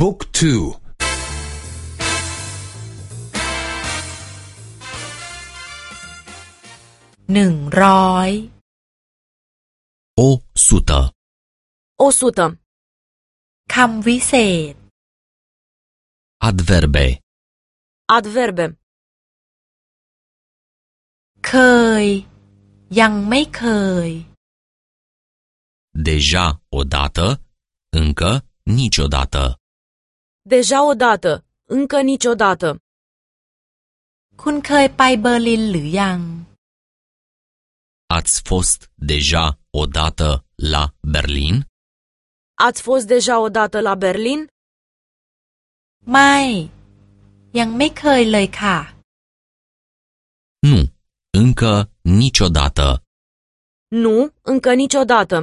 บุ๊กทูหนึ่งร้อย O sută. O sută. คำวิเศษ Adverbe. Adverbe. เคย ยังไม่เคย Deja odată, încă niciodată. Deja odată. Încă niciodată. คุณเคยไปเบอร์ลินหรือยัง Ați fost deja odată la Berlin? Ați fost deja odată la Berlin? ไม่ ยังไม่เคยเลยค่ะ Nu, încă niciodată. Nu, încă niciodată.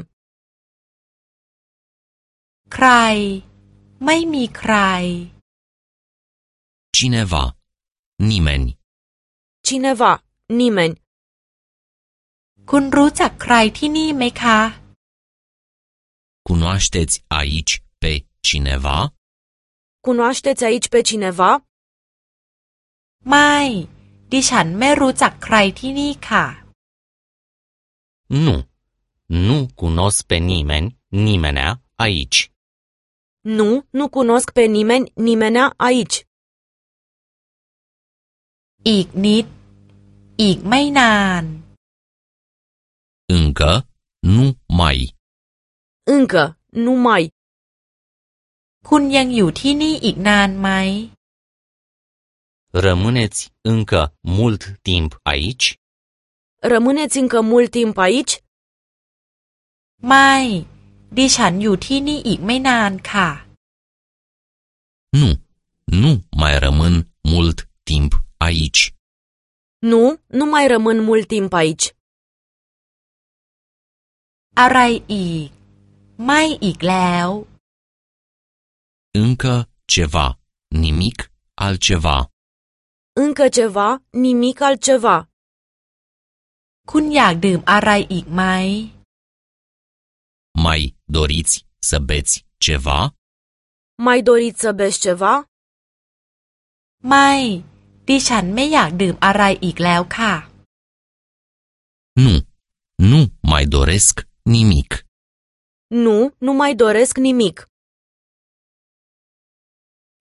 ใคร ไม่มีใคร Cineva. Nimeni. Cineva. Nimeni. คุณรู้จักใครที่นี่ไหมคะ Cunoașteți aici pe cineva? Cunoașteți aici pe cineva? ไม่ ดิฉันไม่รู้จักใครที่นี่ค่ะ Nu. Nu cunosc pe nimeni, nimenea aici. Nu, nu cunosc pe nimeni, nimenea aici. อีกนิด อีกไม่นาน Încă nu mai. Încă, nu mai. คุณยังอยู่ที่นี่อีกนานไหม Rămâneți încă mult timp aici? Rămâneți încă mult timp aici? ไม่ ดิฉันอยู่ที่นี่อีกไม่นานค่ะ Nu. Nu mai rămân mult timp aici. Nu, nu mai rămân mult timp aici. อะไรอีก ไม่อีกแล้ว Încă ceva. Nimic altceva. Încă ceva, nimic altceva. คุณอยากดื่มอะไรอีกไหม Mai doriți să beți ceva? Mai doriți să beți ceva? ไม่ ดิฉันไม่อยากดื่มอะไรอีกแล้วค่ะ Nu. Nu mai doresc nimic. Nu, nu mai doresc nimic.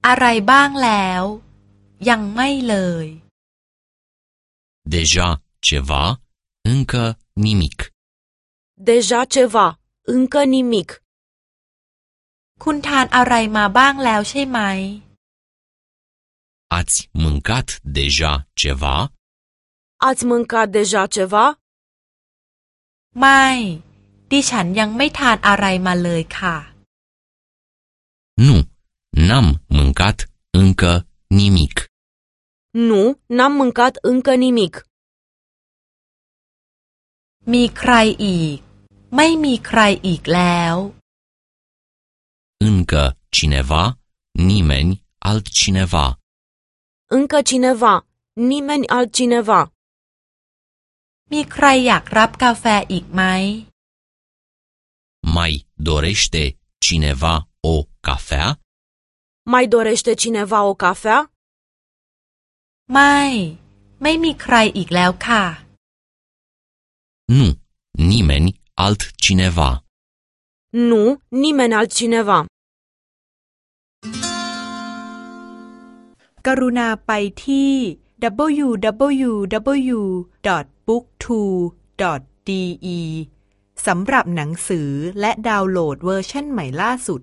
อะไรบ้างแล้ว ยังไม่เลย Deja ceva, încă nimic. Deja ceva, încă nimic. คุณทานอะไรมาบ้างแล้วใช่ไหม Ați mâncat deja ceva? Ați mâncat deja ceva? ไม่ ดิฉันยังไม่ทานอะไรมาเลยค่ะ Nu. N-am mâncat încă nimic. Nu, n-am mâncat încă nimic. มีใครอีก ไม่มีใครอีกแล้ว Încă cineva, nimeni altcineva. Încă cineva, nimeni altcineva. มีใครอยากรับกาแฟอีกไหม Mai dorește cineva o cafea? Mai dorește cineva o cafea? ไม่ ไม่มีใครอีกแล้วค่ะ Nu. Nimeni altcineva. Nu, nimeni altcineva. กรุณาไปที่ www.booktwo.de สำหรับหนังสือและดาวน์โหลดเวอร์ชันใหม่ล่าสุด